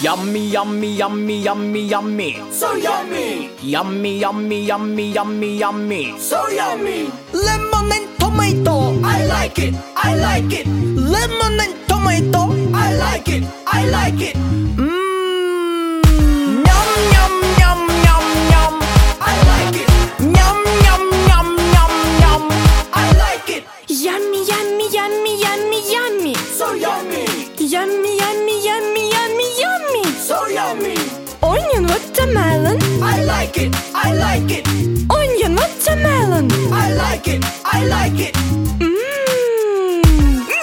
Yummy, yummy, yummy, yummy, yummy. So yummy, Yummy, yummy, yummy, yummy, yummy. so yummy. Lemon and tomato. I like it, I like it, Lemon and tomato. I like it, I like it. Mmm. Yum yum yum yum yum. I like it, Yum yum yum yum yum. I like it. Yummy, yummy, yummy, yummy, yummy. So yummy, like it, I like it, Onion watermelon. I like it, I like it. Mmm.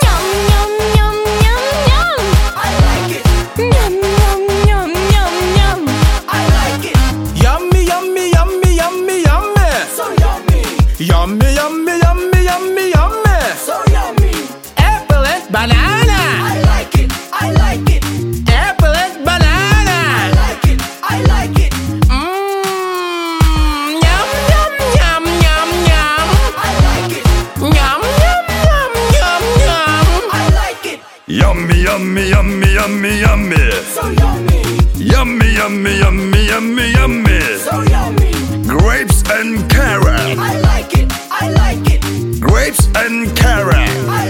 Yum, yum, yum, yum, yum. I like it, Yum, yum, yum, yum, yum. I like it. Yummy, yummy, yummy, yummy, yummy. So yummy, Yummy, yummy, yummy, yummy, yummy. so yummy. Apple and banana. Yummy, yummy, yummy, yummy, yummy. So yummy. Yummy, yummy, yummy, yummy, yummy. So yummy. Grapes and carrot. I like it. I like it. Grapes and carrot. I